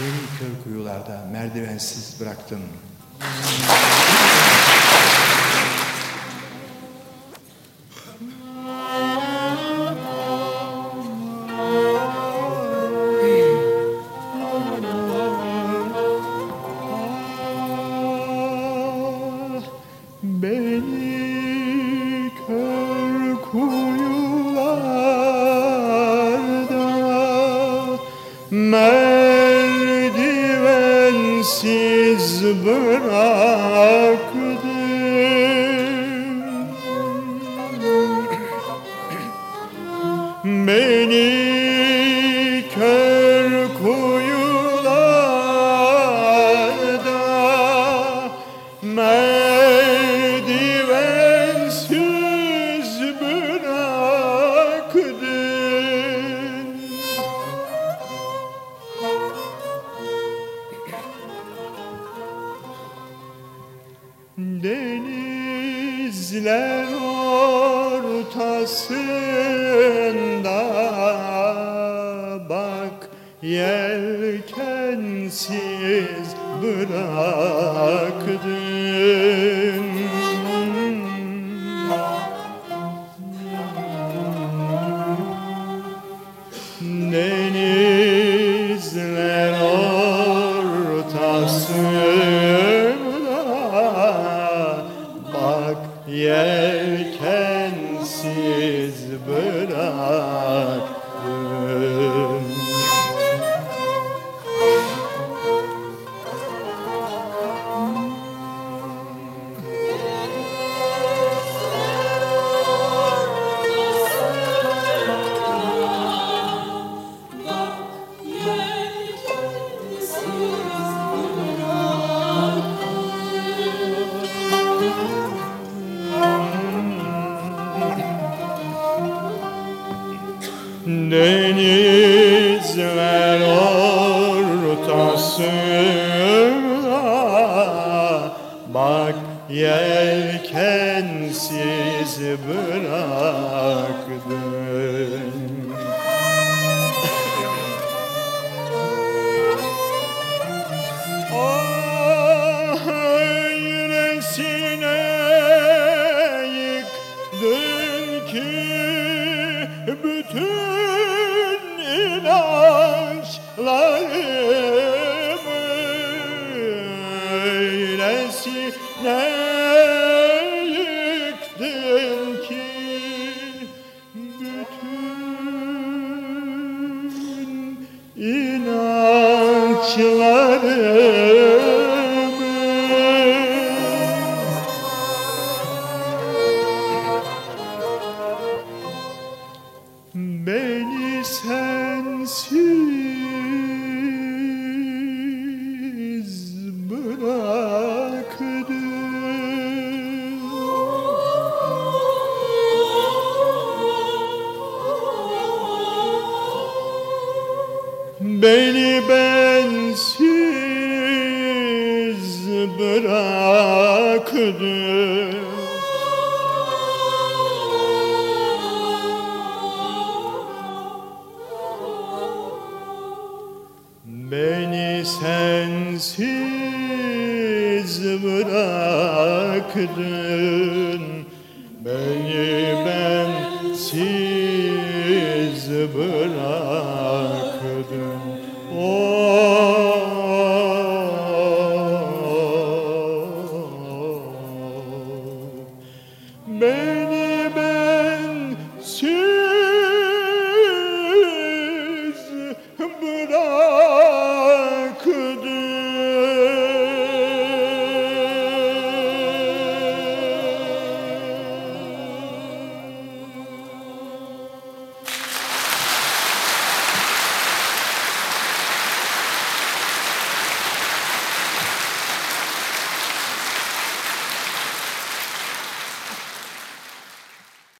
Beni kör kuyularda merdivensiz bıraktın. Merdivensiz Denizler ortasında. Bak yelkensiz bıraktın. Denizler yelkensiz bıraktın Denizler ortasında Bak yelkensiz bıraktın. Ah öylesine yıktın ki bütün inançlarımı? Beni sensiz Beni bensiz bıraktı. Beni sensiz bıraktın. Beni bensiz bıraktın.